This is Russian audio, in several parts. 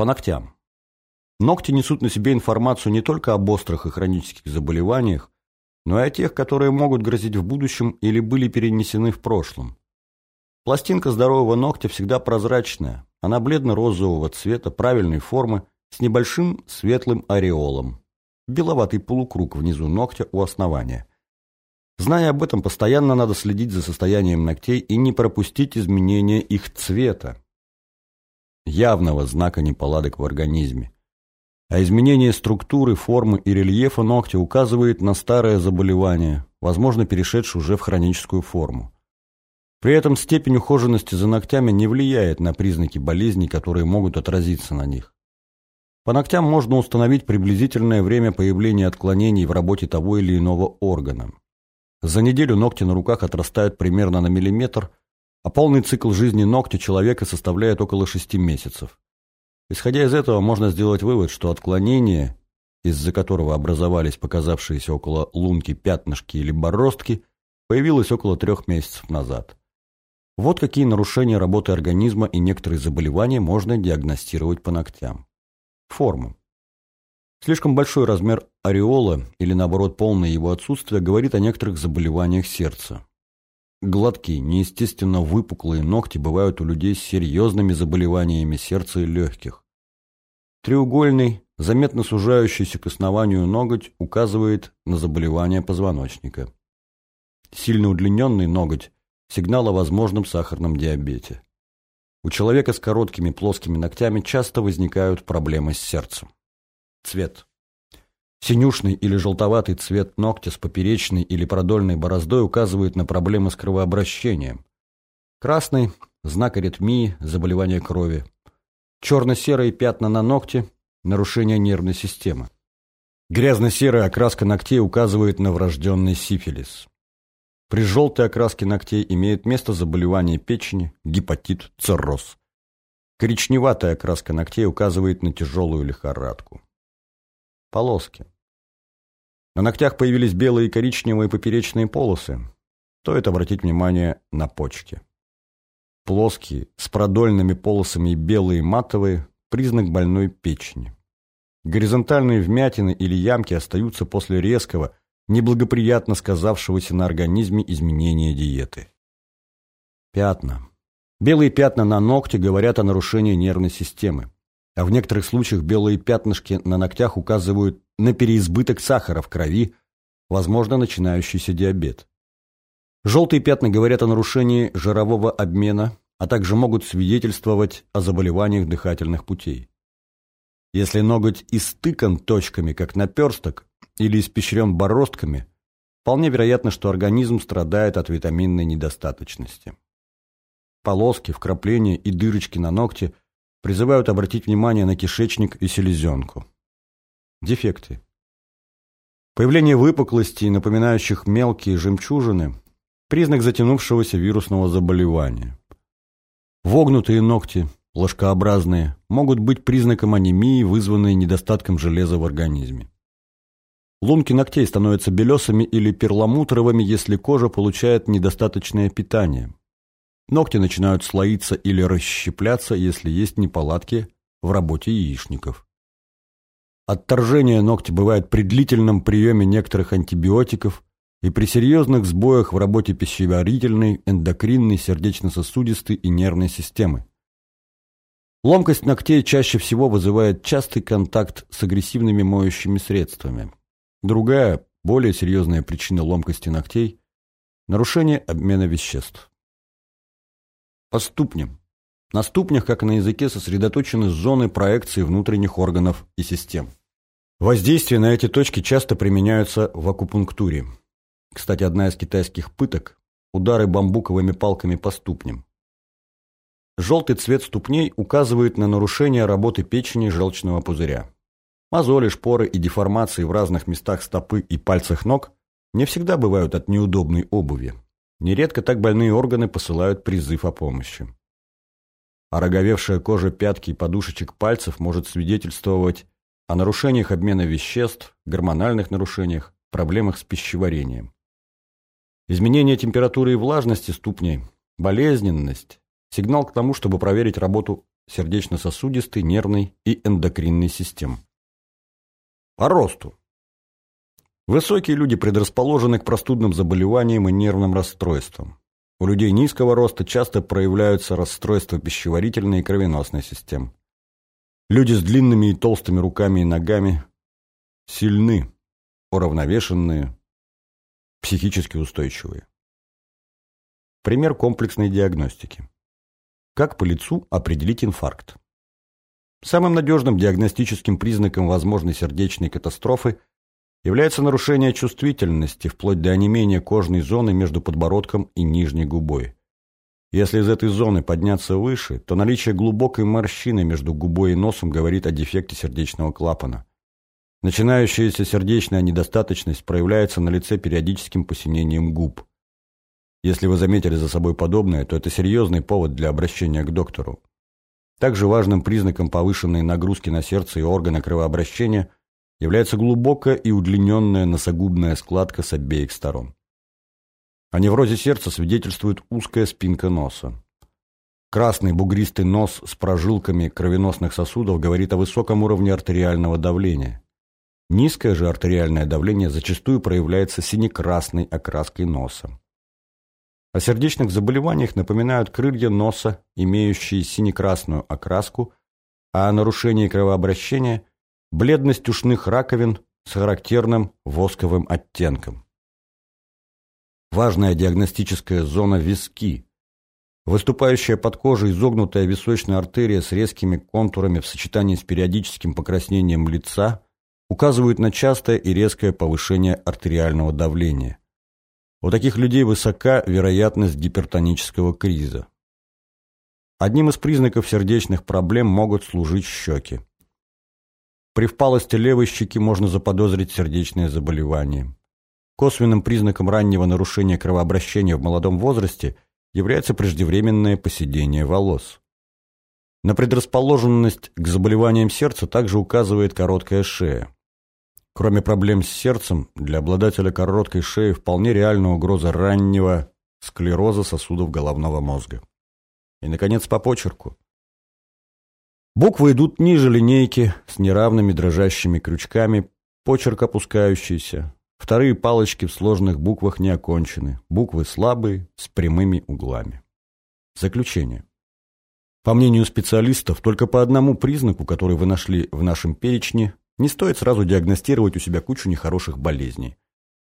По ногтям. Ногти несут на себе информацию не только об острых и хронических заболеваниях, но и о тех, которые могут грозить в будущем или были перенесены в прошлом. Пластинка здорового ногтя всегда прозрачная, она бледно-розового цвета, правильной формы, с небольшим светлым ореолом. Беловатый полукруг внизу ногтя у основания. Зная об этом, постоянно надо следить за состоянием ногтей и не пропустить изменения их цвета. Явного знака неполадок в организме. А изменение структуры, формы и рельефа ногтя указывает на старое заболевание, возможно, перешедшее уже в хроническую форму. При этом степень ухоженности за ногтями не влияет на признаки болезней, которые могут отразиться на них. По ногтям можно установить приблизительное время появления отклонений в работе того или иного органа. За неделю ногти на руках отрастают примерно на миллиметр, а полный цикл жизни ногтя человека составляет около 6 месяцев. Исходя из этого, можно сделать вывод, что отклонение, из-за которого образовались показавшиеся около лунки пятнышки или бороздки, появилось около трех месяцев назад. Вот какие нарушения работы организма и некоторые заболевания можно диагностировать по ногтям. Форма. Слишком большой размер ореола или, наоборот, полное его отсутствие говорит о некоторых заболеваниях сердца. Гладкие, неестественно выпуклые ногти бывают у людей с серьезными заболеваниями сердца и легких. Треугольный, заметно сужающийся к основанию ноготь указывает на заболевание позвоночника. Сильно удлиненный ноготь – сигнал о возможном сахарном диабете. У человека с короткими плоскими ногтями часто возникают проблемы с сердцем. Цвет. Синюшный или желтоватый цвет ногтя с поперечной или продольной бороздой указывает на проблемы с кровообращением. Красный – знак аритмии, заболевания крови. Черно-серые пятна на ногте – нарушение нервной системы. Грязно-серая окраска ногтей указывает на врожденный сифилис. При желтой окраске ногтей имеет место заболевание печени, гепатит, цирроз. Коричневатая окраска ногтей указывает на тяжелую лихорадку. Полоски. На ногтях появились белые и коричневые поперечные полосы. Стоит обратить внимание на почки. Плоские, с продольными полосами и белые матовые – признак больной печени. Горизонтальные вмятины или ямки остаются после резкого, неблагоприятно сказавшегося на организме изменения диеты. Пятна. Белые пятна на ногте говорят о нарушении нервной системы а в некоторых случаях белые пятнышки на ногтях указывают на переизбыток сахара в крови, возможно, начинающийся диабет. Желтые пятна говорят о нарушении жирового обмена, а также могут свидетельствовать о заболеваниях дыхательных путей. Если ноготь истыкан точками, как наперсток, или испещрен бороздками, вполне вероятно, что организм страдает от витаминной недостаточности. Полоски, вкрапления и дырочки на ногте призывают обратить внимание на кишечник и селезенку. Дефекты. Появление выпуклостей, напоминающих мелкие жемчужины – признак затянувшегося вирусного заболевания. Вогнутые ногти, ложкообразные, могут быть признаком анемии, вызванной недостатком железа в организме. Лунки ногтей становятся белесыми или перламутровыми, если кожа получает недостаточное питание. Ногти начинают слоиться или расщепляться, если есть неполадки в работе яичников. Отторжение ногтя бывает при длительном приеме некоторых антибиотиков и при серьезных сбоях в работе пищеварительной, эндокринной, сердечно-сосудистой и нервной системы. Ломкость ногтей чаще всего вызывает частый контакт с агрессивными моющими средствами. Другая, более серьезная причина ломкости ногтей – нарушение обмена веществ. По ступням. На ступнях, как и на языке, сосредоточены зоны проекции внутренних органов и систем. Воздействие на эти точки часто применяются в акупунктуре. Кстати, одна из китайских пыток – удары бамбуковыми палками по ступням. Желтый цвет ступней указывает на нарушение работы печени желчного пузыря. Мозоли, шпоры и деформации в разных местах стопы и пальцах ног не всегда бывают от неудобной обуви. Нередко так больные органы посылают призыв о помощи. Ороговевшая кожа пятки и подушечек пальцев может свидетельствовать о нарушениях обмена веществ, гормональных нарушениях, проблемах с пищеварением. Изменение температуры и влажности ступней, болезненность – сигнал к тому, чтобы проверить работу сердечно-сосудистой, нервной и эндокринной систем. По росту. Высокие люди предрасположены к простудным заболеваниям и нервным расстройствам. У людей низкого роста часто проявляются расстройства пищеварительной и кровеносной систем. Люди с длинными и толстыми руками и ногами сильны, уравновешенные, психически устойчивые. Пример комплексной диагностики. Как по лицу определить инфаркт? Самым надежным диагностическим признаком возможной сердечной катастрофы является нарушение чувствительности, вплоть до онемения кожной зоны между подбородком и нижней губой. Если из этой зоны подняться выше, то наличие глубокой морщины между губой и носом говорит о дефекте сердечного клапана. Начинающаяся сердечная недостаточность проявляется на лице периодическим посинением губ. Если вы заметили за собой подобное, то это серьезный повод для обращения к доктору. Также важным признаком повышенной нагрузки на сердце и органы кровообращения является глубокая и удлиненная носогубная складка с обеих сторон. О неврозе сердца свидетельствует узкая спинка носа. Красный бугристый нос с прожилками кровеносных сосудов говорит о высоком уровне артериального давления. Низкое же артериальное давление зачастую проявляется синекрасной окраской носа. О сердечных заболеваниях напоминают крылья носа, имеющие синекрасную окраску, а о нарушении кровообращения – бледность ушных раковин с характерным восковым оттенком. Важная диагностическая зона – виски. Выступающая под кожей изогнутая височная артерия с резкими контурами в сочетании с периодическим покраснением лица – указывают на частое и резкое повышение артериального давления. У таких людей высока вероятность гипертонического криза. Одним из признаков сердечных проблем могут служить щеки. При впалости левой щеки можно заподозрить сердечное заболевание. Косвенным признаком раннего нарушения кровообращения в молодом возрасте является преждевременное поседение волос. На предрасположенность к заболеваниям сердца также указывает короткая шея. Кроме проблем с сердцем, для обладателя короткой шеи вполне реальна угроза раннего склероза сосудов головного мозга. И, наконец, по почерку. Буквы идут ниже линейки с неравными дрожащими крючками, почерк опускающийся. Вторые палочки в сложных буквах не окончены. Буквы слабые, с прямыми углами. Заключение. По мнению специалистов, только по одному признаку, который вы нашли в нашем перечне, не стоит сразу диагностировать у себя кучу нехороших болезней.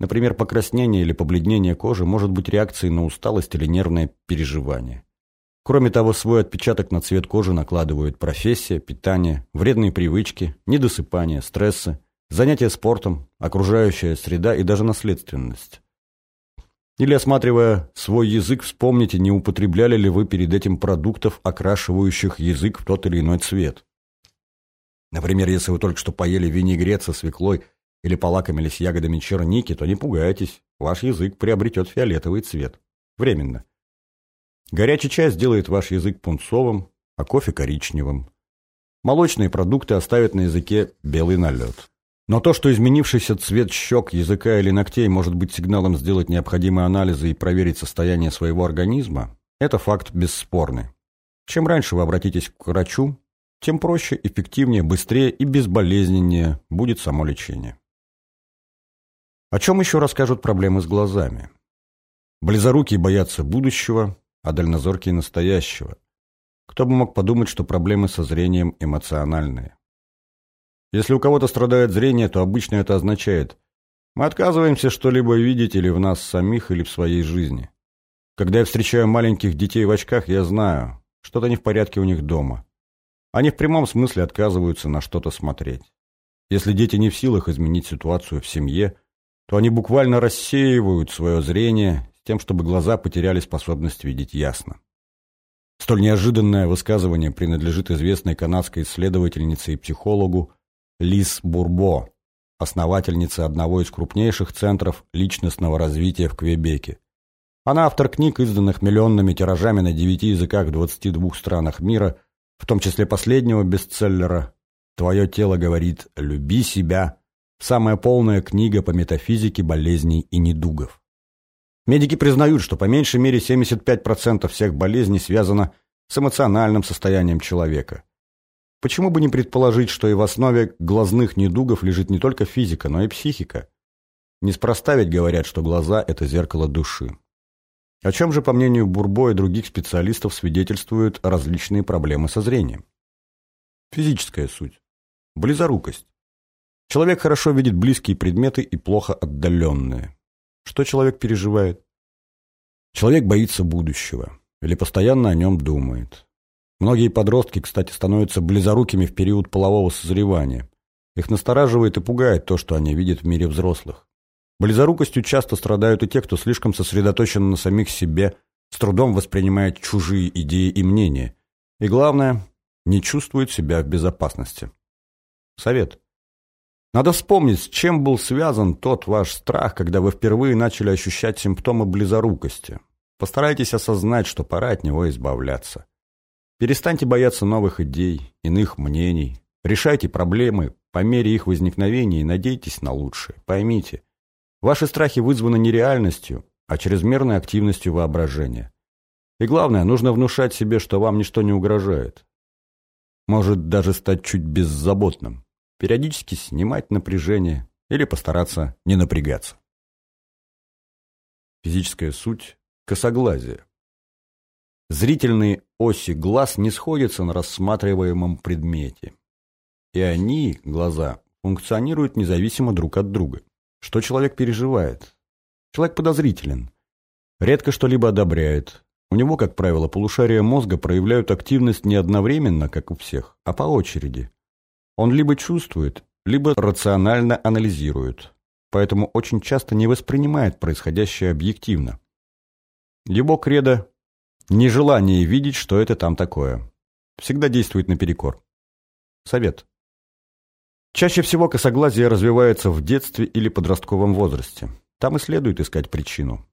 Например, покраснение или побледнение кожи может быть реакцией на усталость или нервное переживание. Кроме того, свой отпечаток на цвет кожи накладывают профессия, питание, вредные привычки, недосыпание, стрессы, занятия спортом, окружающая среда и даже наследственность. Или, осматривая свой язык, вспомните, не употребляли ли вы перед этим продуктов, окрашивающих язык в тот или иной цвет. Например, если вы только что поели винегрет со свеклой или полакомились ягодами черники, то не пугайтесь, ваш язык приобретет фиолетовый цвет. Временно. Горячий чай сделает ваш язык пунцовым, а кофе коричневым. Молочные продукты оставят на языке белый налет. Но то, что изменившийся цвет щек, языка или ногтей может быть сигналом сделать необходимые анализы и проверить состояние своего организма, это факт бесспорный. Чем раньше вы обратитесь к врачу, тем проще, эффективнее, быстрее и безболезненнее будет само лечение. О чем еще расскажут проблемы с глазами? Близорукие боятся будущего, а дальнозоркие – настоящего. Кто бы мог подумать, что проблемы со зрением эмоциональные. Если у кого-то страдает зрение, то обычно это означает «мы отказываемся что-либо видеть или в нас самих, или в своей жизни». Когда я встречаю маленьких детей в очках, я знаю, что-то не в порядке у них дома. Они в прямом смысле отказываются на что-то смотреть. Если дети не в силах изменить ситуацию в семье, то они буквально рассеивают свое зрение с тем, чтобы глаза потеряли способность видеть ясно. Столь неожиданное высказывание принадлежит известной канадской исследовательнице и психологу Лиз Бурбо, основательнице одного из крупнейших центров личностного развития в Квебеке. Она автор книг, изданных миллионными тиражами на девяти языках в 22 странах мира – в том числе последнего бестселлера «Твое тело говорит «люби себя», самая полная книга по метафизике болезней и недугов. Медики признают, что по меньшей мере 75% всех болезней связано с эмоциональным состоянием человека. Почему бы не предположить, что и в основе глазных недугов лежит не только физика, но и психика? Неспроста ведь говорят, что глаза – это зеркало души. О чем же, по мнению Бурбо и других специалистов, свидетельствуют различные проблемы со зрением? Физическая суть. Близорукость. Человек хорошо видит близкие предметы и плохо отдаленные. Что человек переживает? Человек боится будущего или постоянно о нем думает. Многие подростки, кстати, становятся близорукими в период полового созревания. Их настораживает и пугает то, что они видят в мире взрослых. Близорукостью часто страдают и те, кто слишком сосредоточен на самих себе, с трудом воспринимает чужие идеи и мнения. И главное, не чувствует себя в безопасности. Совет. Надо вспомнить, с чем был связан тот ваш страх, когда вы впервые начали ощущать симптомы близорукости. Постарайтесь осознать, что пора от него избавляться. Перестаньте бояться новых идей, иных мнений. Решайте проблемы по мере их возникновения и надейтесь на лучшее. Поймите, ваши страхи вызваны не реальностью, а чрезмерной активностью воображения. И главное, нужно внушать себе, что вам ничто не угрожает. Может даже стать чуть беззаботным. Периодически снимать напряжение или постараться не напрягаться. Физическая суть Косоглазие. Зрительные оси глаз не сходятся на рассматриваемом предмете. И они, глаза, функционируют независимо друг от друга. Что человек переживает? Человек подозрителен. Редко что-либо одобряет. У него, как правило, полушария мозга проявляют активность не одновременно, как у всех, а по очереди. Он либо чувствует, либо рационально анализирует. Поэтому очень часто не воспринимает происходящее объективно. Его кредо – нежелание видеть, что это там такое. Всегда действует наперекор. Совет. Чаще всего косоглазие развивается в детстве или подростковом возрасте. Там и следует искать причину.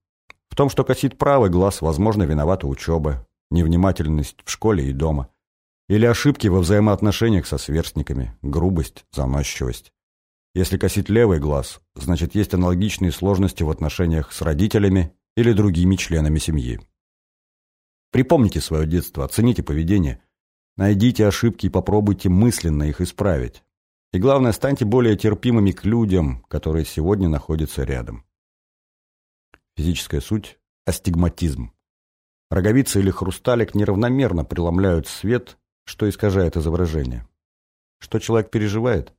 В том, что косит правый глаз, возможно, виновата учеба, невнимательность в школе и дома. Или ошибки во взаимоотношениях со сверстниками, грубость, заносчивость. Если косит левый глаз, значит, есть аналогичные сложности в отношениях с родителями или другими членами семьи. Припомните свое детство, оцените поведение, найдите ошибки и попробуйте мысленно их исправить. И главное, станьте более терпимыми к людям, которые сегодня находятся рядом. Физическая суть – астигматизм. Роговица или хрусталик неравномерно преломляют свет, что искажает изображение. Что человек переживает?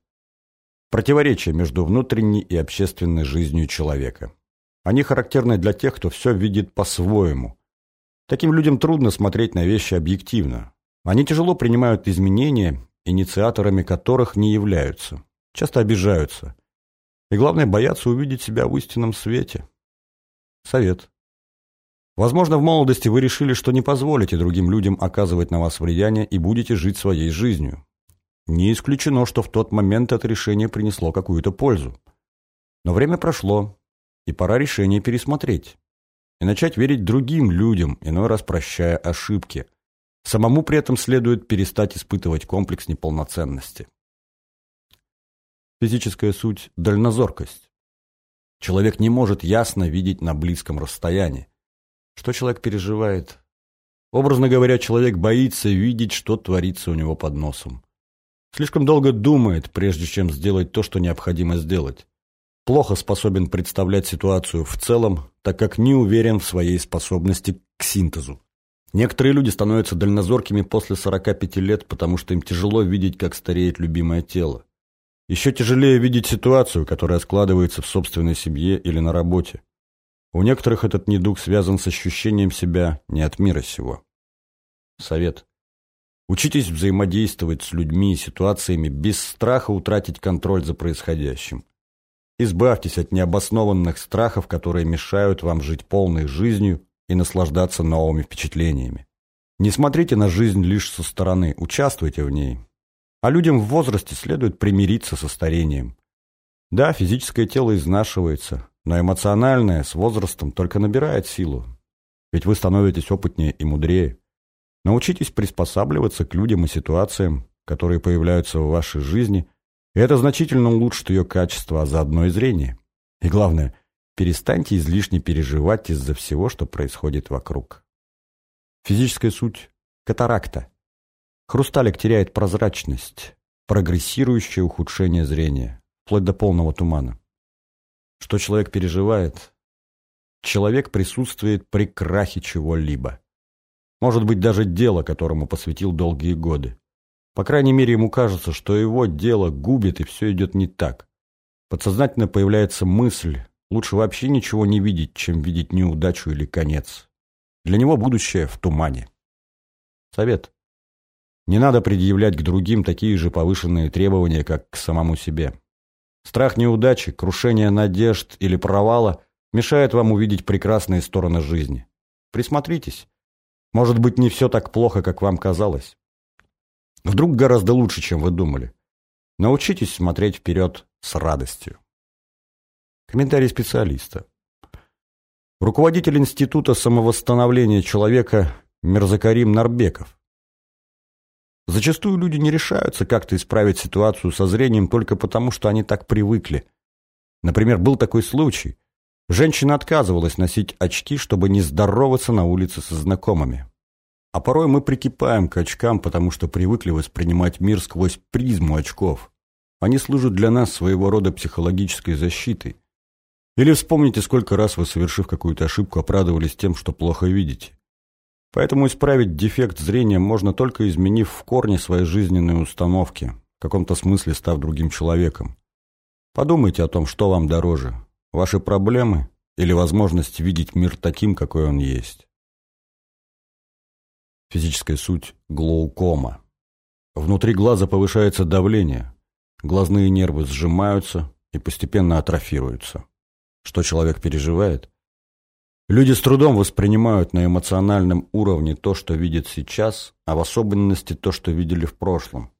Противоречие между внутренней и общественной жизнью человека. Они характерны для тех, кто все видит по-своему. Таким людям трудно смотреть на вещи объективно. Они тяжело принимают изменения, инициаторами которых не являются. Часто обижаются. И главное, боятся увидеть себя в истинном свете. Совет. Возможно, в молодости вы решили, что не позволите другим людям оказывать на вас влияние и будете жить своей жизнью. Не исключено, что в тот момент это решение принесло какую-то пользу. Но время прошло, и пора решение пересмотреть. И начать верить другим людям, иной раз прощая ошибки. Самому при этом следует перестать испытывать комплекс неполноценности. Физическая суть – дальнозоркость. Человек не может ясно видеть на близком расстоянии. Что человек переживает? Образно говоря, человек боится видеть, что творится у него под носом. Слишком долго думает, прежде чем сделать то, что необходимо сделать плохо способен представлять ситуацию в целом, так как не уверен в своей способности к синтезу. Некоторые люди становятся дальнозоркими после 45 лет, потому что им тяжело видеть, как стареет любимое тело. Еще тяжелее видеть ситуацию, которая складывается в собственной семье или на работе. У некоторых этот недуг связан с ощущением себя не от мира сего. Совет. Учитесь взаимодействовать с людьми и ситуациями без страха утратить контроль за происходящим. Избавьтесь от необоснованных страхов, которые мешают вам жить полной жизнью и наслаждаться новыми впечатлениями. Не смотрите на жизнь лишь со стороны, участвуйте в ней. А людям в возрасте следует примириться со старением. Да, физическое тело изнашивается, но эмоциональное с возрастом только набирает силу. Ведь вы становитесь опытнее и мудрее. Научитесь приспосабливаться к людям и ситуациям, которые появляются в вашей жизни – это значительно улучшит ее качество, а заодно и зрение. И главное, перестаньте излишне переживать из-за всего, что происходит вокруг. Физическая суть Катаракта. Хрусталик теряет прозрачность, прогрессирующее ухудшение зрения, вплоть до полного тумана. Что человек переживает? Человек присутствует при крахе чего-либо. Может быть, даже дело, которому посвятил долгие годы. По крайней мере, ему кажется, что его дело губит, и все идет не так. Подсознательно появляется мысль, лучше вообще ничего не видеть, чем видеть неудачу или конец. Для него будущее в тумане. Совет. Не надо предъявлять к другим такие же повышенные требования, как к самому себе. Страх неудачи, крушения надежд или провала мешает вам увидеть прекрасные стороны жизни. Присмотритесь. Может быть, не все так плохо, как вам казалось. Вдруг гораздо лучше, чем вы думали. Научитесь смотреть вперед с радостью. Комментарий специалиста. Руководитель Института самовосстановления человека Мирзакарим Нарбеков. Зачастую люди не решаются как-то исправить ситуацию со зрением только потому, что они так привыкли. Например, был такой случай. Женщина отказывалась носить очки, чтобы не здороваться на улице со знакомыми. А порой мы прикипаем к очкам, потому что привыкли воспринимать мир сквозь призму очков. Они служат для нас своего рода психологической защитой. Или вспомните, сколько раз вы, совершив какую-то ошибку, оправдывались тем, что плохо видите. Поэтому исправить дефект зрения можно только изменив в корне свои жизненные установки, в каком-то смысле став другим человеком. Подумайте о том, что вам дороже – ваши проблемы или возможность видеть мир таким, какой он есть. Физическая суть – глоукома. Внутри глаза повышается давление, глазные нервы сжимаются и постепенно атрофируются. Что человек переживает – Люди с трудом воспринимают на эмоциональном уровне то, что видят сейчас, а в особенности то, что видели в прошлом.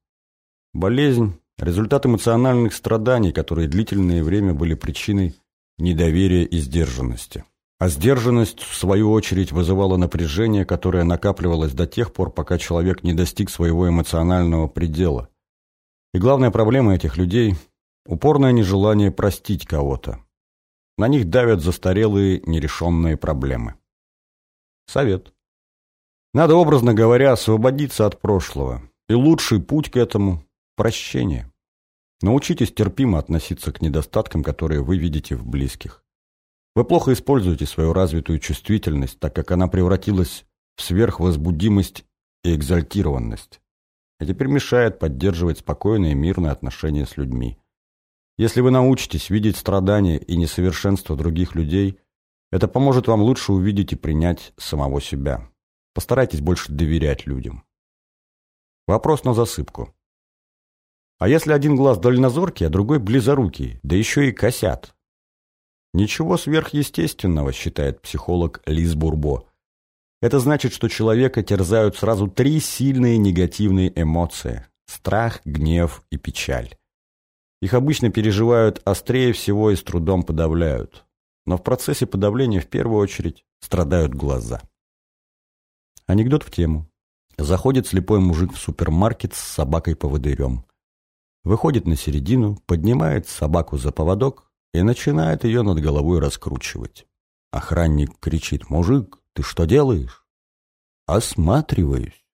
Болезнь – результат эмоциональных страданий, которые длительное время были причиной недоверия и сдержанности. А сдержанность, в свою очередь, вызывала напряжение, которое накапливалось до тех пор, пока человек не достиг своего эмоционального предела. И главная проблема этих людей – упорное нежелание простить кого-то. На них давят застарелые нерешенные проблемы. Совет. Надо, образно говоря, освободиться от прошлого. И лучший путь к этому – прощение. Научитесь терпимо относиться к недостаткам, которые вы видите в близких. Вы плохо используете свою развитую чувствительность, так как она превратилась в сверхвозбудимость и экзальтированность. И теперь мешает поддерживать спокойные и мирные отношения с людьми. Если вы научитесь видеть страдания и несовершенство других людей, это поможет вам лучше увидеть и принять самого себя. Постарайтесь больше доверять людям. Вопрос на засыпку. А если один глаз дальнозоркий, а другой близорукий, да еще и косят? Ничего сверхъестественного, считает психолог Лиз Бурбо. Это значит, что человека терзают сразу три сильные негативные эмоции – страх, гнев и печаль. Их обычно переживают острее всего и с трудом подавляют. Но в процессе подавления в первую очередь страдают глаза. Анекдот в тему. Заходит слепой мужик в супермаркет с собакой-поводырем. Выходит на середину, поднимает собаку за поводок и начинает ее над головой раскручивать. Охранник кричит «Мужик, ты что делаешь?» «Осматриваюсь».